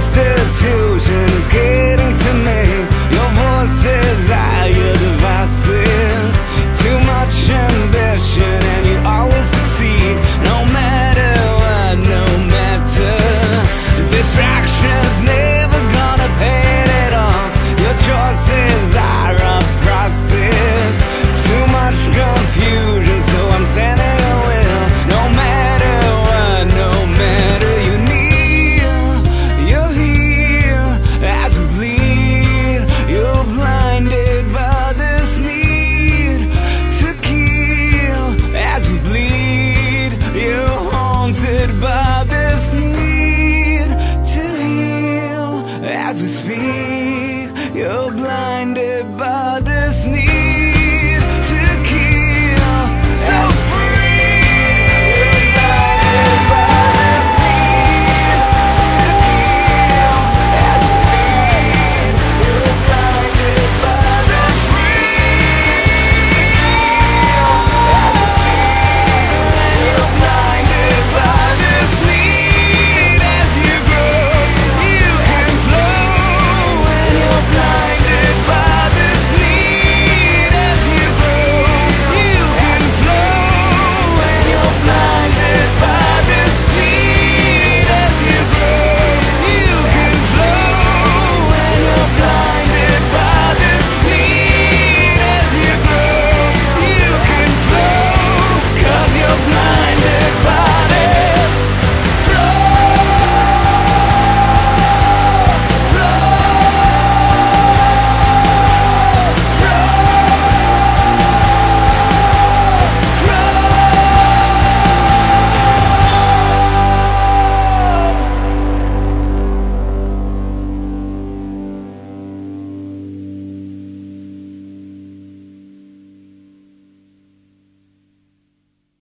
monsters who your blind.